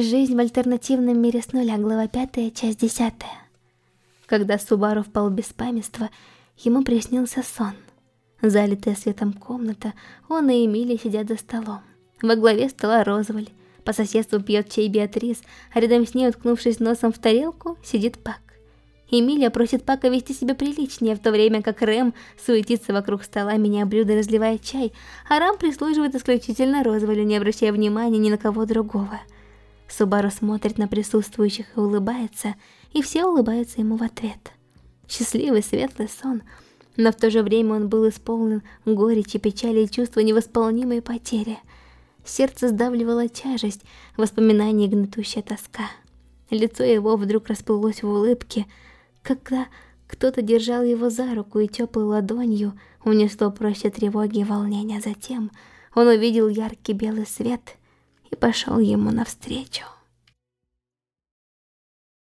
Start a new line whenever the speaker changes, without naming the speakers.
Жизнь в альтернативном мире с нуля, глава 5, часть 10. Когда Субару впал в беспамятство, ему приснился сон. Залитая светом комната, он и Эмилия сидят за столом. Во главе стола Розваль, по соседству пьет чай Беатрис, а рядом с ней, уткнувшись носом в тарелку, сидит Пак. Эмилия просит Пака вести себя приличнее, в то время как Рэм суетится вокруг стола, меня блюда разливая чай, а Рам прислуживает исключительно Розвалю, не обращая внимания ни на кого другого. Субару смотрит на присутствующих и улыбается, и все улыбаются ему в ответ. Счастливый, светлый сон, но в то же время он был исполнен горечи, печали и чувства невосполнимой потери. Сердце сдавливало тяжесть, воспоминания гнетущая тоска. Лицо его вдруг расплылось в улыбке, когда кто-то держал его за руку и теплой ладонью унесло проще тревоги и волнения. Затем он увидел яркий белый свет и пошел ему навстречу.